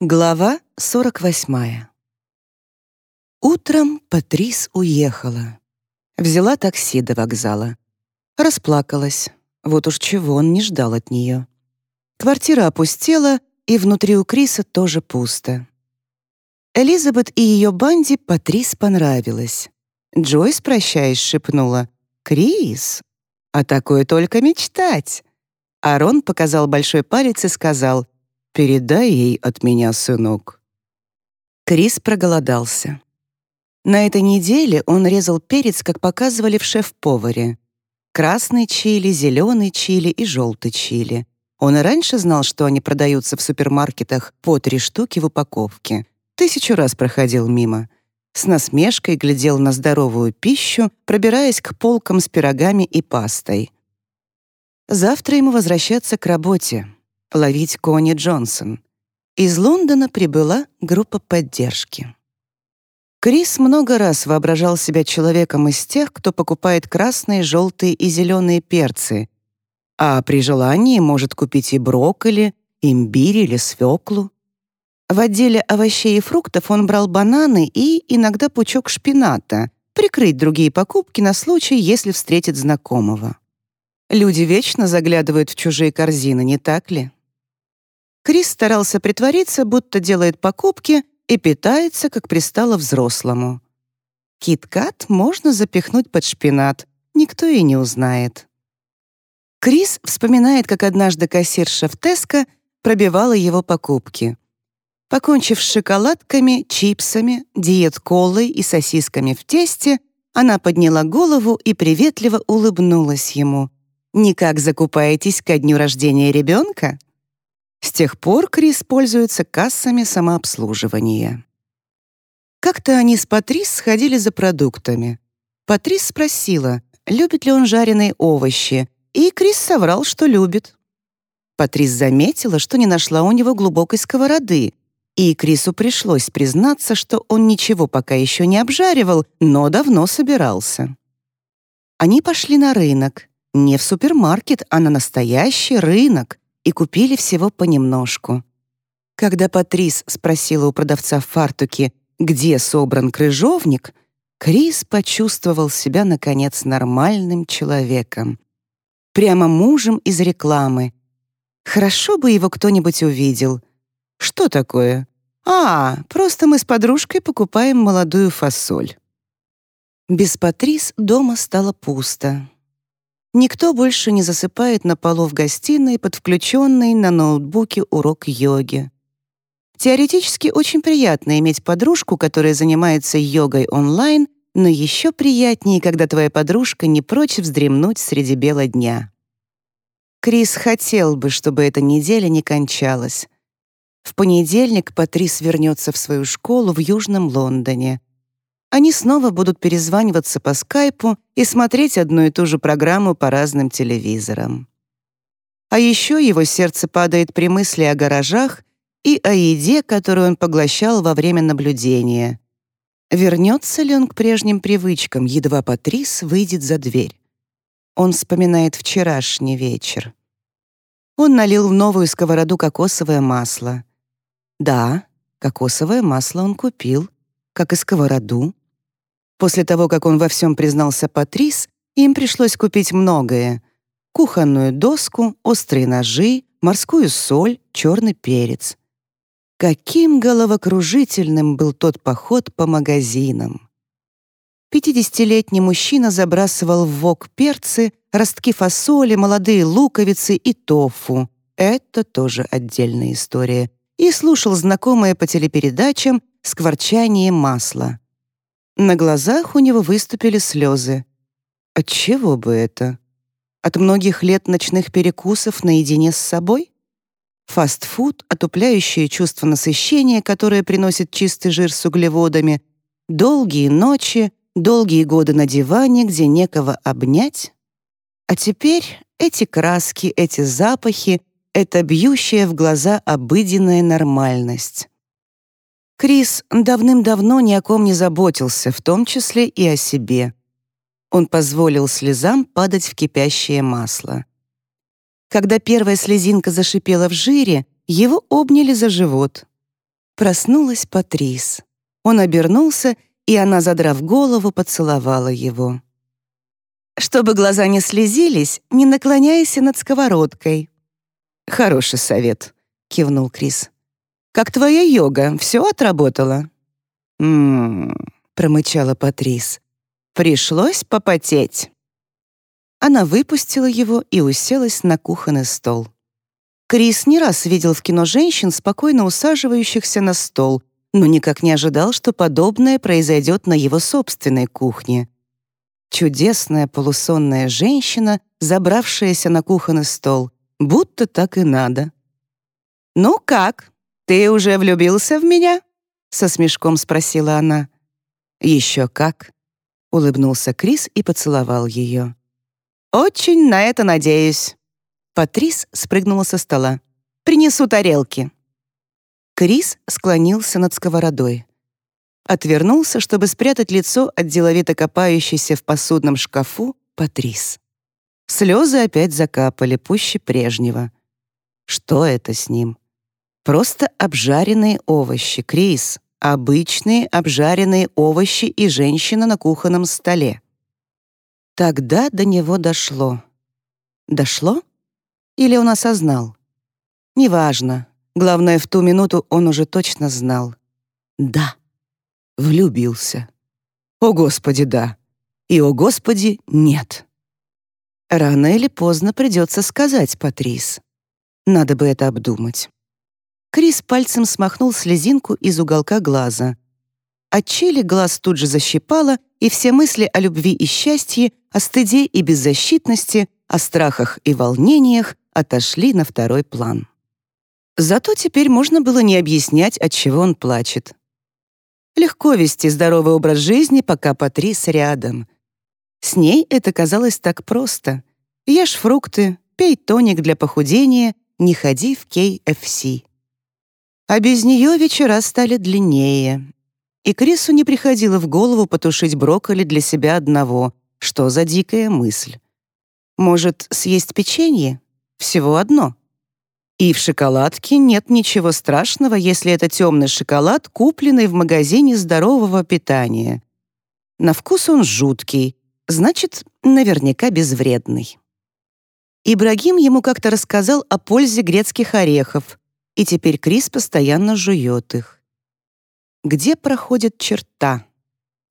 Глава 48. Утром Патрис уехала. Взяла такси до вокзала. Расплакалась. Вот уж чего он не ждал от нее. Квартира опустела, и внутри у Криса тоже пусто. Элизабет и ее банде Патрис понравилась. Джойс, прощаясь, шепнула «Крис, а такое только мечтать». Арон показал большой палец и сказал — Передай ей от меня, сынок». Крис проголодался. На этой неделе он резал перец, как показывали в шеф-поваре. Красный чили, зеленый чили и желтый чили. Он и раньше знал, что они продаются в супермаркетах по три штуки в упаковке. Тысячу раз проходил мимо. С насмешкой глядел на здоровую пищу, пробираясь к полкам с пирогами и пастой. Завтра ему возвращаться к работе ловить Кони Джонсон. Из Лондона прибыла группа поддержки. Крис много раз воображал себя человеком из тех, кто покупает красные, желтые и зеленые перцы, а при желании может купить и брокколи, имбирь или свеклу. В отделе овощей и фруктов он брал бананы и иногда пучок шпината, прикрыть другие покупки на случай, если встретит знакомого. Люди вечно заглядывают в чужие корзины, не так ли? Крис старался притвориться, будто делает покупки и питается, как пристало взрослому. Кит-кат можно запихнуть под шпинат, никто и не узнает. Крис вспоминает, как однажды кассирша в Теско пробивала его покупки. Покончив с шоколадками, чипсами, диет-колой и сосисками в тесте, она подняла голову и приветливо улыбнулась ему. «Никак закупаетесь ко дню рождения ребенка?» С тех пор Крис пользуется кассами самообслуживания. Как-то они с Патрис сходили за продуктами. Патрис спросила, любит ли он жареные овощи, и Крис соврал, что любит. Патрис заметила, что не нашла у него глубокой сковороды, и Крису пришлось признаться, что он ничего пока еще не обжаривал, но давно собирался. Они пошли на рынок. Не в супермаркет, а на настоящий рынок, и купили всего понемножку. Когда Патрис спросила у продавца в фартуке, где собран крыжовник, Крис почувствовал себя, наконец, нормальным человеком. Прямо мужем из рекламы. Хорошо бы его кто-нибудь увидел. Что такое? А, просто мы с подружкой покупаем молодую фасоль. Без Патрис дома стало пусто. Никто больше не засыпает на полу в гостиной под включенный на ноутбуке урок йоги. Теоретически очень приятно иметь подружку, которая занимается йогой онлайн, но еще приятнее, когда твоя подружка не прочь вздремнуть среди бела дня. Крис хотел бы, чтобы эта неделя не кончалась. В понедельник Патрис вернется в свою школу в Южном Лондоне. Они снова будут перезваниваться по скайпу и смотреть одну и ту же программу по разным телевизорам. А еще его сердце падает при мысли о гаражах и о еде, которую он поглощал во время наблюдения. Вернется ли он к прежним привычкам, едва Патрис выйдет за дверь? Он вспоминает вчерашний вечер. Он налил в новую сковороду кокосовое масло. Да, кокосовое масло он купил, как и сковороду, После того, как он во всем признался Патрис, им пришлось купить многое. Кухонную доску, острые ножи, морскую соль, черный перец. Каким головокружительным был тот поход по магазинам. Пятидесятилетний мужчина забрасывал в вок перцы, ростки фасоли, молодые луковицы и тофу. Это тоже отдельная история. И слушал знакомые по телепередачам скворчание масла. На глазах у него выступили слезы. От чего бы это? От многих лет ночных перекусов наедине с собой? Фастфуд, отупляющее чувство насыщения, которое приносит чистый жир с углеводами, долгие ночи, долгие годы на диване, где некого обнять? А теперь эти краски, эти запахи, эта бьющая в глаза обыденная нормальность. Крис давным-давно ни о ком не заботился, в том числе и о себе. Он позволил слезам падать в кипящее масло. Когда первая слезинка зашипела в жире, его обняли за живот. Проснулась Патрис. Он обернулся, и она, задрав голову, поцеловала его. «Чтобы глаза не слезились, не наклоняйся над сковородкой». «Хороший совет», — кивнул Крис. «Как твоя йога? Все отработала?» «М-м-м», промычала Патрис. «Пришлось попотеть». Она выпустила его и уселась на кухонный стол. Крис не раз видел в кино женщин, спокойно усаживающихся на стол, но никак не ожидал, что подобное произойдет на его собственной кухне. Чудесная полусонная женщина, забравшаяся на кухонный стол, будто так и надо. «Ну как, ты уже влюбился в меня?» — со смешком спросила она. «Еще как», — улыбнулся Крис и поцеловал ее. «Очень на это надеюсь». Патрис спрыгнула со стола. «Принесу тарелки». Крис склонился над сковородой. Отвернулся, чтобы спрятать лицо от деловито копающейся в посудном шкафу Патрис. Слезы опять закапали, пуще прежнего. Что это с ним? Просто обжаренные овощи, Крис. Обычные обжаренные овощи и женщина на кухонном столе. Тогда до него дошло. Дошло? Или он осознал? Неважно. Главное, в ту минуту он уже точно знал. Да. Влюбился. О, Господи, да. И, о, Господи, нет. Рано или поздно придется сказать Патрис. Надо бы это обдумать. Крис пальцем смахнул слезинку из уголка глаза. От чили глаз тут же защипало, и все мысли о любви и счастье, о стыде и беззащитности, о страхах и волнениях отошли на второй план. Зато теперь можно было не объяснять, от чего он плачет. Легко вести здоровый образ жизни, пока Патрис рядом. С ней это казалось так просто. Ешь фрукты, пей тоник для похудения, не ходи в KFC. А без нее вечера стали длиннее, и Крису не приходило в голову потушить брокколи для себя одного. Что за дикая мысль? Может, съесть печенье? Всего одно. И в шоколадке нет ничего страшного, если это темный шоколад, купленный в магазине здорового питания. На вкус он жуткий, значит, наверняка безвредный. Ибрагим ему как-то рассказал о пользе грецких орехов, и теперь Крис постоянно жует их. Где проходит черта?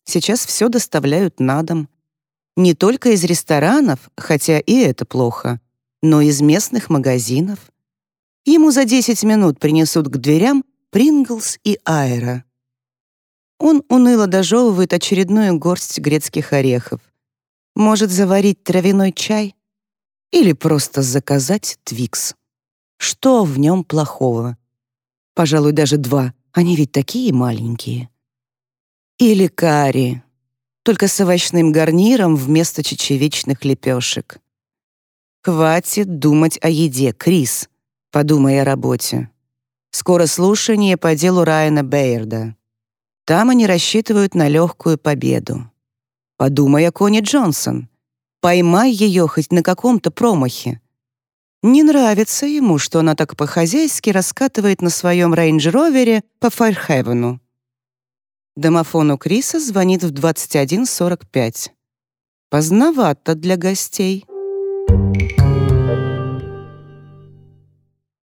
Сейчас все доставляют на дом. Не только из ресторанов, хотя и это плохо, но из местных магазинов. Ему за 10 минут принесут к дверям Принглс и Айра. Он уныло дожевывает очередную горсть грецких орехов. Может заварить травяной чай? Или просто заказать Твикс? Что в нем плохого? Пожалуй, даже два. Они ведь такие маленькие. Или карри, только с овощным гарниром вместо чечевичных лепешек. Хватит думать о еде, Крис. Подумай о работе. Скоро слушание по делу Райана Бейерда. Там они рассчитывают на легкую победу. Подумай о Кони Джонсон. Поймай ее хоть на каком-то промахе. Не нравится ему, что она так по-хозяйски раскатывает на своем рейндж-ровере по Файрхевену. Домофон Криса звонит в 21.45. Поздновато для гостей.